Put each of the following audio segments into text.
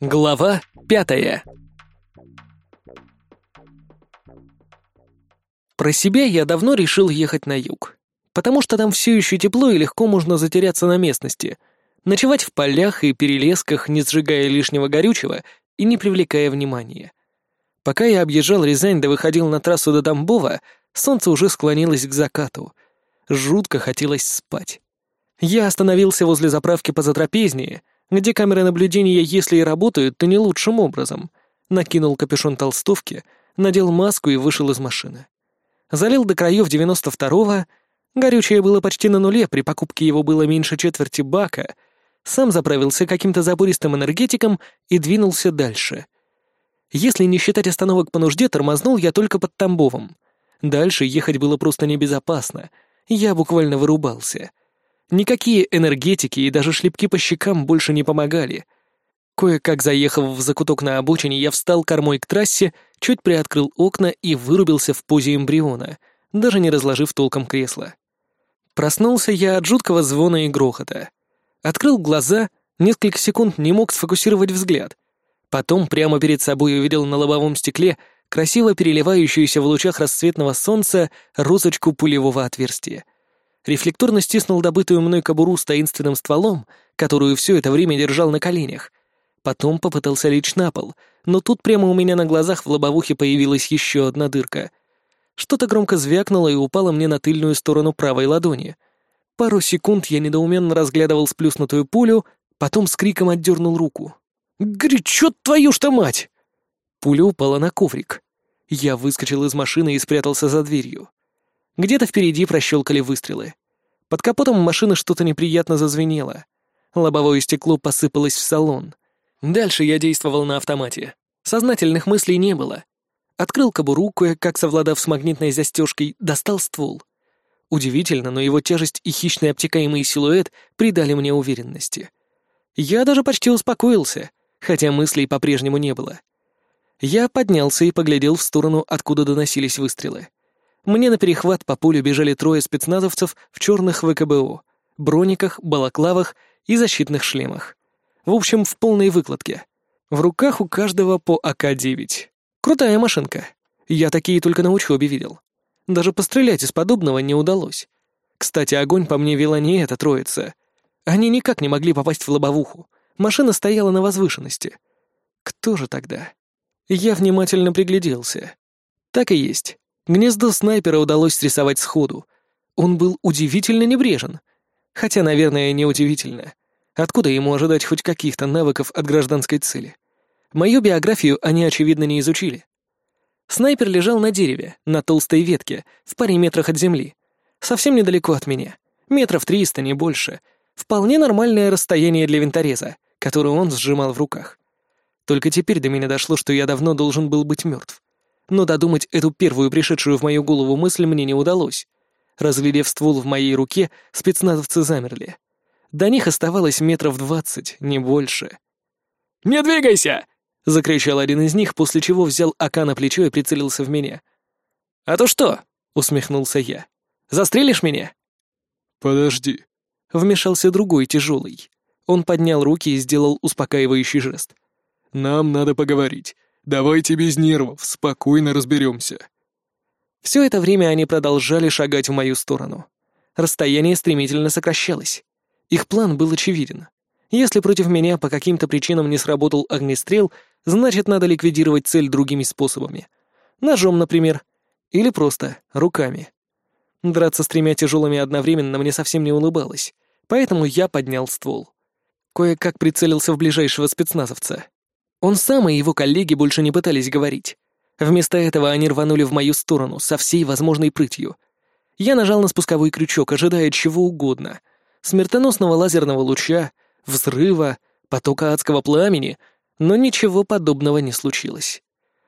Глава пятая Про себя я давно решил ехать на юг, потому что там все еще тепло и легко можно затеряться на местности, ночевать в полях и перелесках, не сжигая лишнего горючего и не привлекая внимания. Пока я объезжал Рязань да выходил на трассу до Тамбова, солнце уже склонилось к закату. Жутко хотелось спать. Я остановился возле заправки позатрапезнее, где камеры наблюдения, если и работают, то не лучшим образом. Накинул капюшон толстовки, надел маску и вышел из машины. Залил до краев 92-го, горючее было почти на нуле, при покупке его было меньше четверти бака, сам заправился каким-то забористым энергетиком и двинулся дальше. Если не считать остановок по нужде, тормознул я только под Тамбовом. Дальше ехать было просто небезопасно. Я буквально вырубался — Никакие энергетики и даже шлепки по щекам больше не помогали. Кое-как заехав в закуток на обочине, я встал кормой к трассе, чуть приоткрыл окна и вырубился в позе эмбриона, даже не разложив толком кресло. Проснулся я от жуткого звона и грохота. Открыл глаза, несколько секунд не мог сфокусировать взгляд. Потом прямо перед собой увидел на лобовом стекле красиво переливающуюся в лучах расцветного солнца розочку пулевого отверстия — рефлекторно стиснул добытую мной кобуру с таинственным стволом, которую все это время держал на коленях. Потом попытался лечь на пол, но тут прямо у меня на глазах в лобовухе появилась еще одна дырка. Что-то громко звякнуло и упало мне на тыльную сторону правой ладони. Пару секунд я недоуменно разглядывал сплюснутую пулю, потом с криком отдернул руку. «Горячо твою что мать!» Пуля упала на коврик. Я выскочил из машины и спрятался за дверью. Где-то впереди прощелкали выстрелы. Под капотом машины что-то неприятно зазвенело. Лобовое стекло посыпалось в салон. Дальше я действовал на автомате. Сознательных мыслей не было. Открыл кобуру, кое-как совладав с магнитной застежкой, достал ствол. Удивительно, но его тяжесть и хищный обтекаемый силуэт придали мне уверенности. Я даже почти успокоился, хотя мыслей по-прежнему не было. Я поднялся и поглядел в сторону, откуда доносились выстрелы. Мне на перехват по полю бежали трое спецназовцев в черных ВКБО, брониках, балаклавах и защитных шлемах. В общем, в полной выкладке. В руках у каждого по АК-9. Крутая машинка. Я такие только на учебе видел. Даже пострелять из подобного не удалось. Кстати, огонь по мне вела не эта троица. Они никак не могли попасть в лобовуху. Машина стояла на возвышенности. Кто же тогда? Я внимательно пригляделся. Так и есть. Гнездо снайпера удалось срисовать сходу. Он был удивительно небрежен. Хотя, наверное, не удивительно. Откуда ему ожидать хоть каких-то навыков от гражданской цели? Мою биографию они, очевидно, не изучили. Снайпер лежал на дереве, на толстой ветке, в паре метрах от земли. Совсем недалеко от меня. Метров триста, не больше. Вполне нормальное расстояние для винтореза, который он сжимал в руках. Только теперь до меня дошло, что я давно должен был быть мертв но додумать эту первую пришедшую в мою голову мысль мне не удалось. Разглядев ствол в моей руке, спецназовцы замерли. До них оставалось метров двадцать, не больше. «Не двигайся!» — закричал один из них, после чего взял АК на плечо и прицелился в меня. «А то что?» — усмехнулся я. «Застрелишь меня?» «Подожди», — вмешался другой тяжелый. Он поднял руки и сделал успокаивающий жест. «Нам надо поговорить. Давайте без нервов, спокойно разберемся. Все это время они продолжали шагать в мою сторону. Расстояние стремительно сокращалось. Их план был очевиден. Если против меня по каким-то причинам не сработал огнестрел, значит, надо ликвидировать цель другими способами. Ножом, например. Или просто руками. Драться с тремя тяжелыми одновременно мне совсем не улыбалось, поэтому я поднял ствол. Кое-как прицелился в ближайшего спецназовца. Он сам и его коллеги больше не пытались говорить. Вместо этого они рванули в мою сторону со всей возможной прытью. Я нажал на спусковой крючок, ожидая чего угодно. Смертоносного лазерного луча, взрыва, потока адского пламени, но ничего подобного не случилось.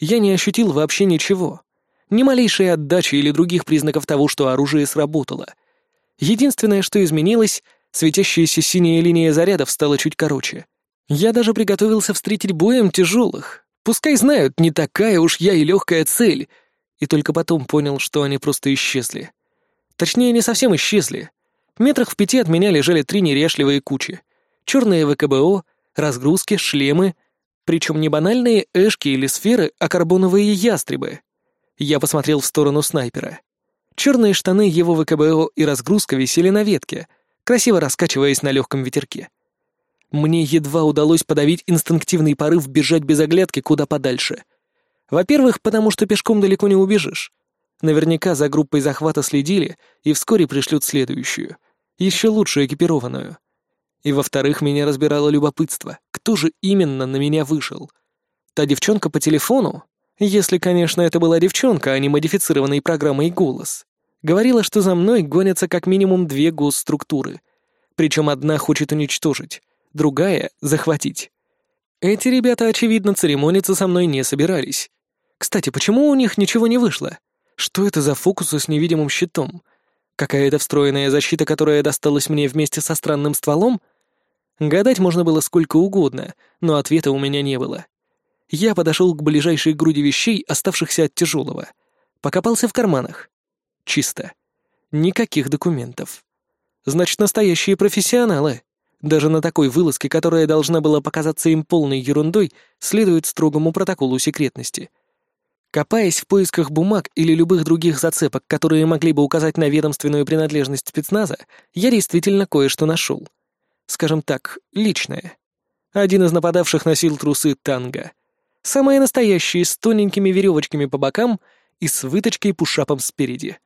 Я не ощутил вообще ничего. Ни малейшей отдачи или других признаков того, что оружие сработало. Единственное, что изменилось, светящаяся синяя линия зарядов стала чуть короче — я даже приготовился встретить боем тяжелых. Пускай знают, не такая уж я и легкая цель. И только потом понял, что они просто исчезли. Точнее, не совсем исчезли. Метрах в пяти от меня лежали три неряшливые кучи. Черные ВКБО, разгрузки, шлемы. Причем не банальные эшки или сферы, а карбоновые ястребы. Я посмотрел в сторону снайпера. Черные штаны его ВКБО и разгрузка висели на ветке, красиво раскачиваясь на легком ветерке. Мне едва удалось подавить инстинктивный порыв бежать без оглядки куда подальше. Во-первых, потому что пешком далеко не убежишь. Наверняка за группой захвата следили и вскоре пришлют следующую, еще лучше экипированную. И во-вторых, меня разбирало любопытство, кто же именно на меня вышел. Та девчонка по телефону, если, конечно, это была девчонка, а не модифицированной программой голос, говорила, что за мной гонятся как минимум две госструктуры. Причем одна хочет уничтожить, другая — захватить. Эти ребята, очевидно, церемониться со мной не собирались. Кстати, почему у них ничего не вышло? Что это за фокусы с невидимым щитом? Какая-то встроенная защита, которая досталась мне вместе со странным стволом? Гадать можно было сколько угодно, но ответа у меня не было. Я подошел к ближайшей груди вещей, оставшихся от тяжелого. Покопался в карманах. Чисто. Никаких документов. Значит, настоящие профессионалы. Даже на такой вылазке, которая должна была показаться им полной ерундой, следует строгому протоколу секретности. Копаясь в поисках бумаг или любых других зацепок, которые могли бы указать на ведомственную принадлежность спецназа, я действительно кое-что нашел. Скажем так, личное. Один из нападавших носил трусы танго. Самые настоящие, с тоненькими веревочками по бокам и с выточкой пушапом спереди.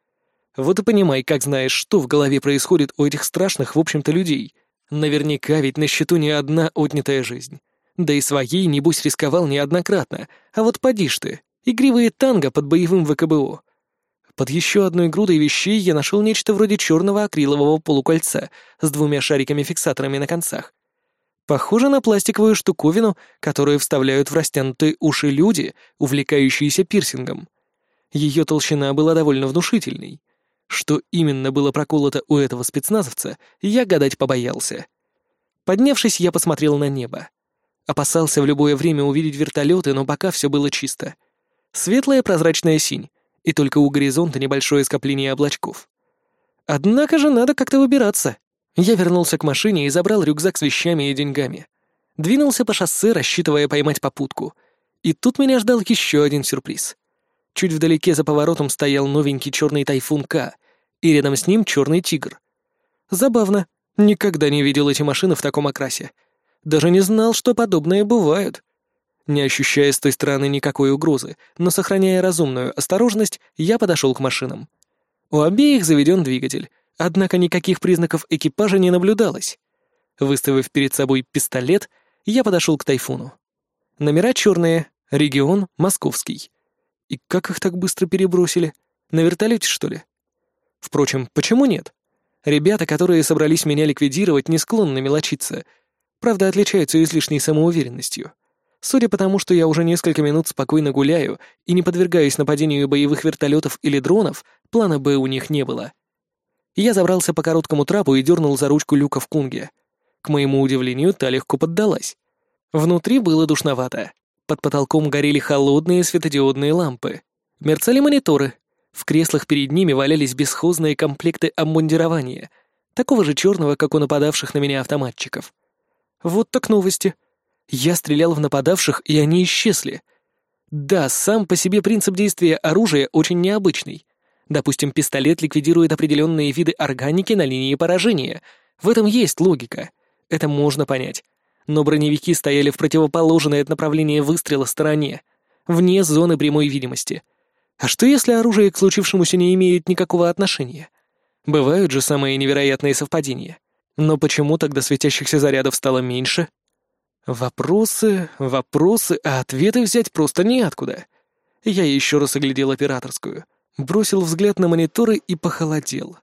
Вот и понимай, как знаешь, что в голове происходит у этих страшных, в общем-то, людей. Наверняка ведь на счету не одна отнятая жизнь. Да и своей, небось, рисковал неоднократно. А вот поди ж ты, игривые танго под боевым ВКБО. Под еще одной грудой вещей я нашел нечто вроде черного акрилового полукольца с двумя шариками-фиксаторами на концах. Похоже на пластиковую штуковину, которую вставляют в растянутые уши люди, увлекающиеся пирсингом. Ее толщина была довольно внушительной. Что именно было проколото у этого спецназовца, я гадать побоялся. Поднявшись, я посмотрел на небо. Опасался в любое время увидеть вертолеты, но пока все было чисто. Светлая прозрачная синь, и только у горизонта небольшое скопление облачков. Однако же надо как-то выбираться. Я вернулся к машине и забрал рюкзак с вещами и деньгами. Двинулся по шоссе, рассчитывая поймать попутку. И тут меня ждал еще один сюрприз. Чуть вдалеке за поворотом стоял новенький черный тайфун К, и рядом с ним черный тигр. Забавно. Никогда не видел эти машины в таком окрасе. Даже не знал, что подобные бывают. Не ощущая с той стороны никакой угрозы, но сохраняя разумную осторожность, я подошел к машинам. У обеих заведен двигатель, Однако никаких признаков экипажа не наблюдалось. Выставив перед собой пистолет, я подошел к тайфуну. Номера черные, регион московский. И как их так быстро перебросили? На вертолете, что ли? Впрочем, почему нет? Ребята, которые собрались меня ликвидировать, не склонны мелочиться. Правда, отличаются излишней самоуверенностью. Судя по тому, что я уже несколько минут спокойно гуляю и не подвергаюсь нападению боевых вертолетов или дронов, плана «Б» у них не было. Я забрался по короткому трапу и дернул за ручку люка в кунге. К моему удивлению, та легко поддалась. Внутри было душновато. Под потолком горели холодные светодиодные лампы. Мерцали мониторы. В креслах перед ними валялись бесхозные комплекты обмундирования, такого же черного, как у нападавших на меня автоматчиков. Вот так новости. Я стрелял в нападавших, и они исчезли. Да, сам по себе принцип действия оружия очень необычный. Допустим, пистолет ликвидирует определенные виды органики на линии поражения. В этом есть логика. Это можно понять. Но броневики стояли в противоположной от направления выстрела стороне, вне зоны прямой видимости. А что если оружие к случившемуся не имеет никакого отношения? Бывают же самые невероятные совпадения. Но почему тогда светящихся зарядов стало меньше? Вопросы, вопросы, а ответы взять просто неоткуда. Я еще раз оглядел операторскую бросил взгляд на мониторы и похолодел.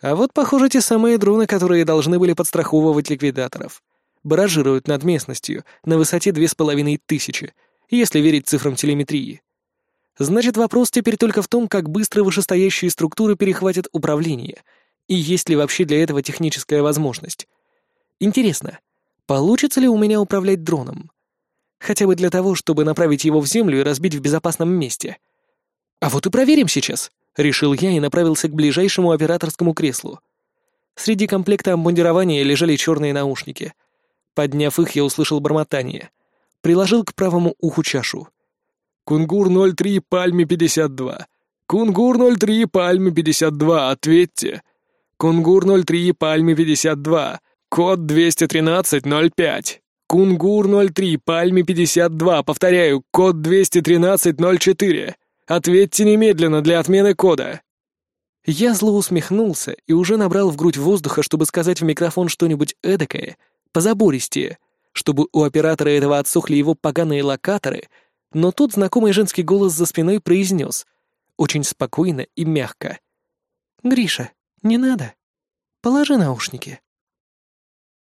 А вот, похоже, те самые дроны, которые должны были подстраховывать ликвидаторов. Баражируют над местностью на высоте две с половиной тысячи, если верить цифрам телеметрии. Значит, вопрос теперь только в том, как быстро вышестоящие структуры перехватят управление, и есть ли вообще для этого техническая возможность. Интересно, получится ли у меня управлять дроном? Хотя бы для того, чтобы направить его в землю и разбить в безопасном месте — «А вот и проверим сейчас», — решил я и направился к ближайшему операторскому креслу. Среди комплекта обмундирования лежали черные наушники. Подняв их, я услышал бормотание. Приложил к правому уху чашу. «Кунгур 03, Пальме 52. Кунгур 03, Пальме 52, ответьте. Кунгур 03, Пальме 52. Код 213-05. Кунгур 03, Пальме 52. Повторяю, код 213-04. Ответьте немедленно для отмены кода». Я зло усмехнулся и уже набрал в грудь воздуха, чтобы сказать в микрофон что-нибудь эдакое, позабористее, чтобы у оператора этого отсохли его поганые локаторы, но тут знакомый женский голос за спиной произнес, очень спокойно и мягко. «Гриша, не надо. Положи наушники».